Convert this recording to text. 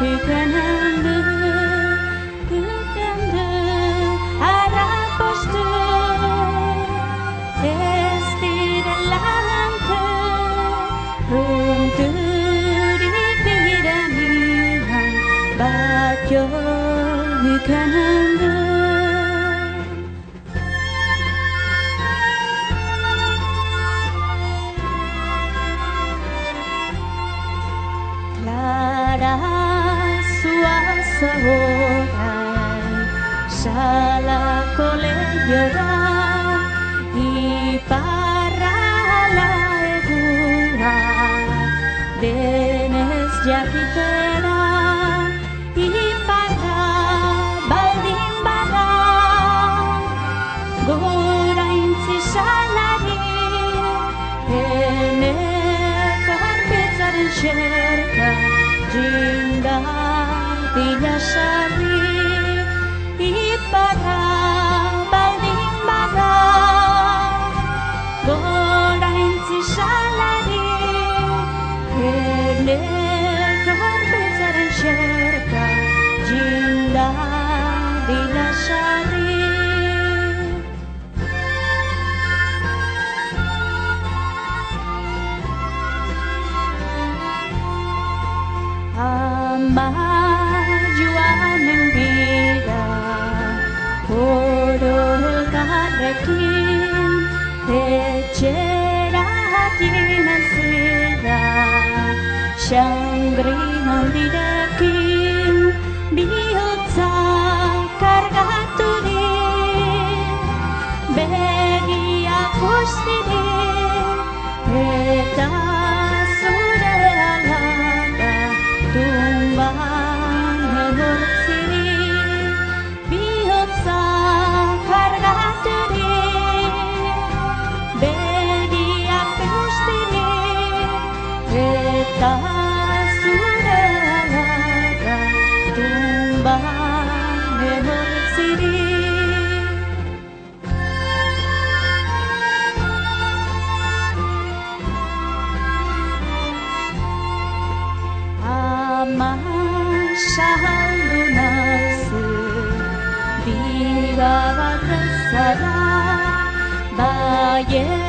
Hükenende, hükenende harap boştu Esti delante, rundu di piramihan Bakyo hükenende La da kole llorar Y para la egura Denes ya quitera Y para baldin bada. Gora inzi salari Ene karpetzaren xerka dila Sari Ipara Baling Mara Gorenzi Shalari Hele Con Pizzaran Sherka Jinda Dila Sari. Karekin Etxera hatinan zira Xangrinan direkin Bihotza kargaturik Begiak ustirik Eta Kasuraga tumbang memang sini Amasyahang lunas Bila kasara Bayan